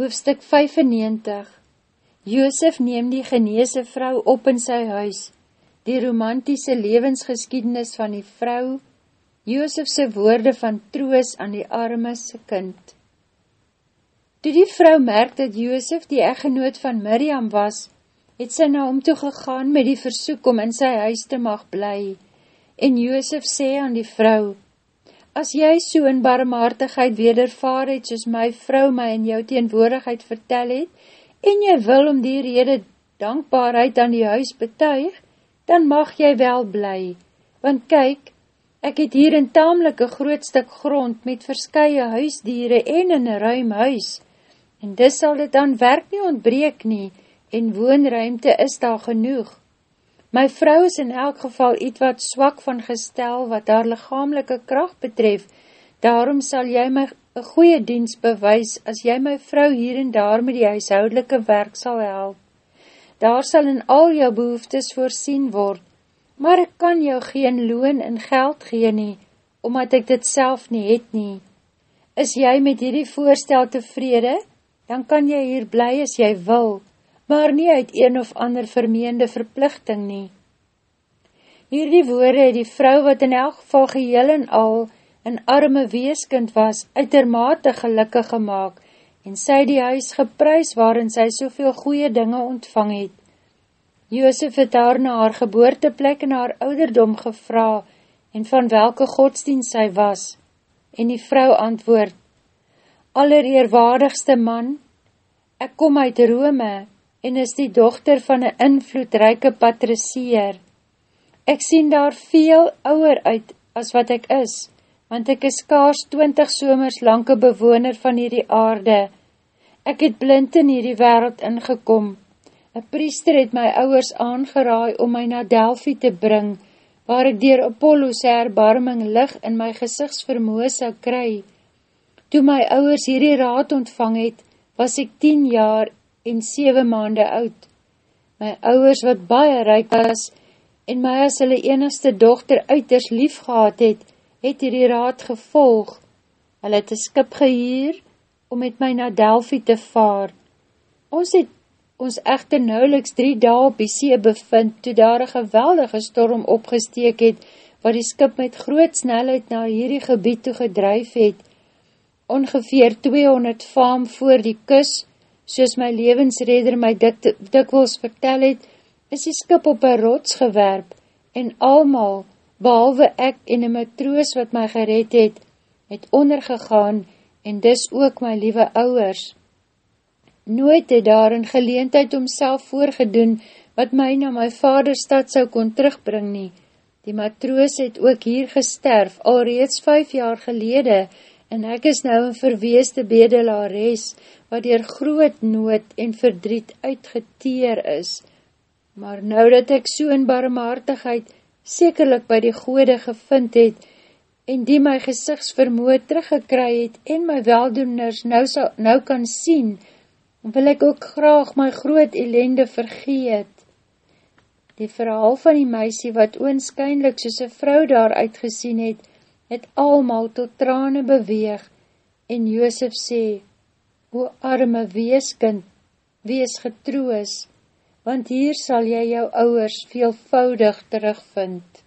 Hoofstuk 95 Joosef neem die geneese vrou op in sy huis, die romantiese levensgeskiednis van die vrou, Joosefse woorde van troos aan die armese kind. Toe die vrou merk dat Joosef die eggenoot van Miriam was, het sy na hom toegegaan met die versoek om in sy huis te mag bly, en Joosef sê aan die vrou, As jy so in barmhartigheid wedervaar het, soos my vrou my in jou teenwoordigheid vertel het, en jy wil om die rede dankbaarheid aan die huis betuig, dan mag jy wel bly. Want kyk, ek het hier een tamelike groot stuk grond met verskye huisdiere en in een ruim huis, en dis sal dit aan werk nie ontbreek nie, en woonruimte is daar genoeg. My vrou is in elk geval iets wat swak van gestel wat haar lichamelike kracht betref, daarom sal jy my een goeie dienst bewys as jy my vrou hier en daar met die huishoudelike werk sal help. Daar sal in al jou behoeftes voorsien word, maar ek kan jou geen loon en geld gee nie, omdat ek dit self nie het nie. Is jy met hierdie voorstel tevrede, dan kan jy hier bly as jy wil, maar nie uit een of ander vermeende verplichting nie. Hierdie woorde het die vrou wat in elk geval geheel en al een arme weeskind was, uitermate gelukkig gemaakt en sy die huis geprys waarin sy soveel goeie dinge ontvang het. Joosef het haar na haar geboorteplek en haar ouderdom gevra en van welke godsdienst sy was. En die vrou antwoord, Allereerwaardigste man, ek kom uit Rome en is die dochter van een invloedryke patricieer. Ek sien daar veel ouwer uit as wat ek is, want ek is kaars twintig somers lanke bewoner van hierdie aarde. Ek het blind in hierdie wereld ingekom. Een priester het my ouwers aangeraai om my na Delphi te bring, waar ek dier Apollo sy erbarming lig in my gezichtsvermoe sal kry. Toe my ouwers hierdie raad ontvang het, was ek 10 jaar en 7 maande oud. My ouwers wat baie ryk was en my as hulle enigste dochter uiters lief gehad het, het hierdie raad gevolg. Hulle het een skip gehuur om met my na Delphi te vaar. Ons het ons echter nauweliks drie daal op die see bevind, toe daar een geweldige storm opgesteek het, wat die skip met groot snelheid na hierdie gebied toe gedruif het. Ongeveer 200 faam voor die kus, soos my levensreder my dik, dikwils vertel het, is die skip op een rots gewerp, en almal, behalwe ek en een matroos wat my gered het, het ondergegaan, en dis ook my liewe ouwers. Nooit het daar een geleentheid omself voorgedoen, wat my na my vaderstad sou kon terugbring nie. Die matroos het ook hier gesterf, al reeds vijf jaar gelede, en ek is nou een verweeste bedelares, wat dier groot nood en verdriet uitgeteer is. Maar nou dat ek so in barmhartigheid sekerlik by die goede gevind het, en die my gezichtsvermoe teruggekry het, en my weldoeners nou, sal, nou kan sien, wil ek ook graag my groot ellende vergeet. Die verhaal van die meisie, wat oonskynlik soos een vrou daar uitgesien het, het almal tot trane beweeg, en Joosef sê, O arme weeskind, wees getroos, want hier sal jy jou ouwers veelvoudig terugvind.